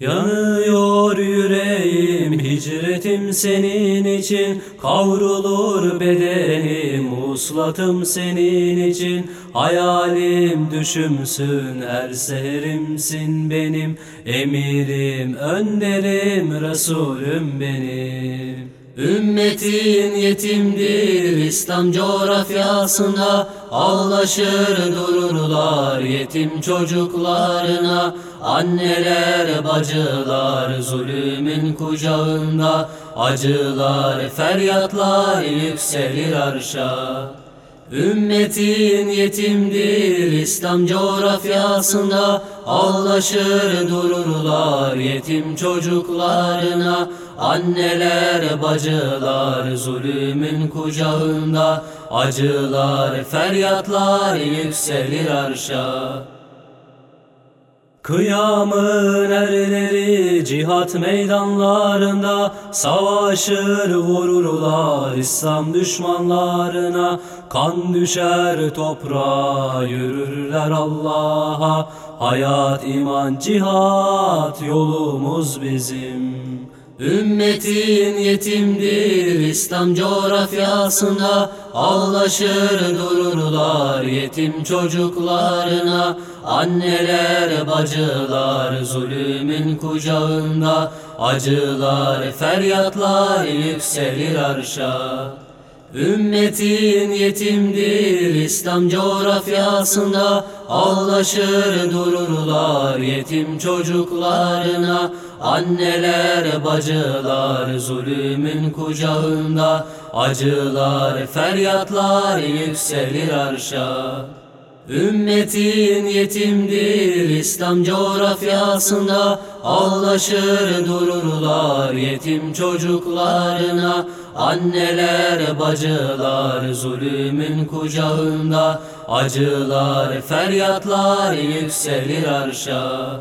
Yanıyor yüreğim hicretim senin için. Kavrulur bedenim uslatım senin için. Hayalim düşümsün her seherimsin benim. Emirim önderim Resulüm benim Ümmetin yetimdir İslam coğrafyasında Ağlaşır dururlar yetim çocuklarına. Anneler bacılar zulümün kucağında Acılar feryatlar yükselir arşa. Ümmetin yetimdir İslam coğrafyasında Ağlaşır dururlar yetim çocuklarına Anneler bacılar zulümün kucağında Acılar feryatlar yükselir arşa. Kıyamın erleri cihat meydanlarında Savaşır vururlar İslam düşmanlarına. Kan düşer toprağa yürürler Allah'a. Hayat iman cihat yolumuz bizim Ümmetin yetimdir İslam coğrafyasında Ağlaşır dururlar yetim çocuklarına. Anneler bacılar zulümün kucağında Acılar feryatlar yükselir arşa Ümmetin yetimdir İslam coğrafyasında Ağlaşır dururlar yetim çocuklarına. Anneler bacılar zulümün kucağında Acılar feryatlar yükselir arşa Ümmetin yetimdir İslam coğrafyasında. Ağlaşır dururlar yetim çocuklarına. Anneler bacılar zulümün kucağında. Acılar feryatlar yükselir arşa